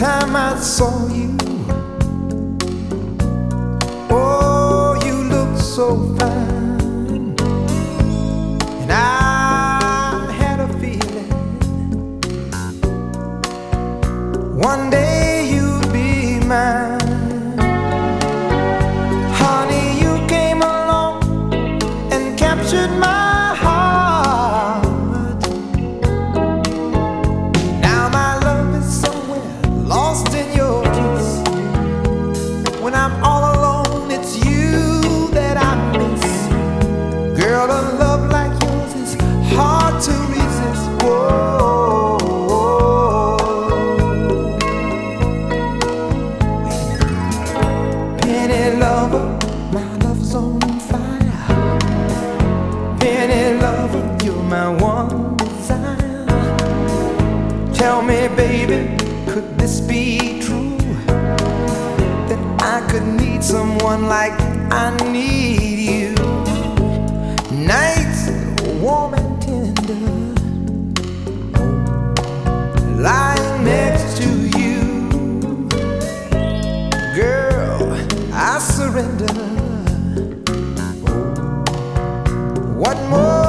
time I saw you. Oh, you look so fine. And I had a feeling one day you'd be mine. baby, could this be true? That I could need someone like I need you. Nights warm and tender, lying next to you. Girl, I surrender. What more?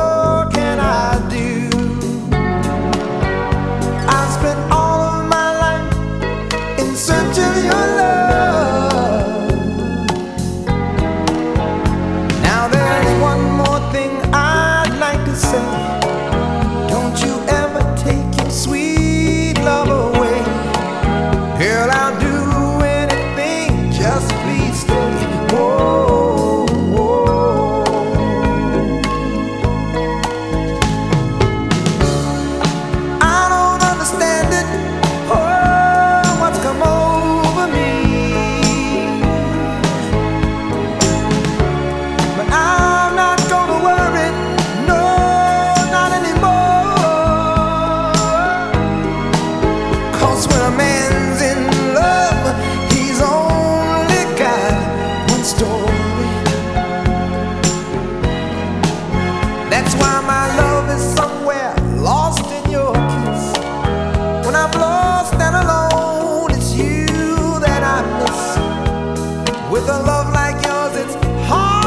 a love like yours, it's hard.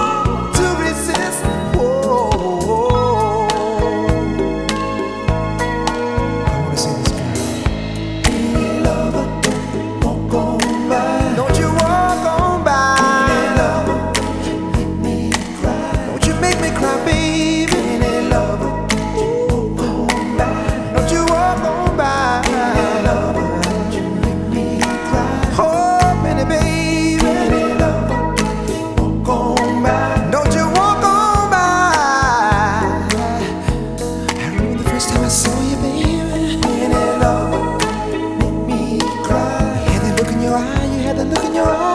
cry, you had the look in your eyes.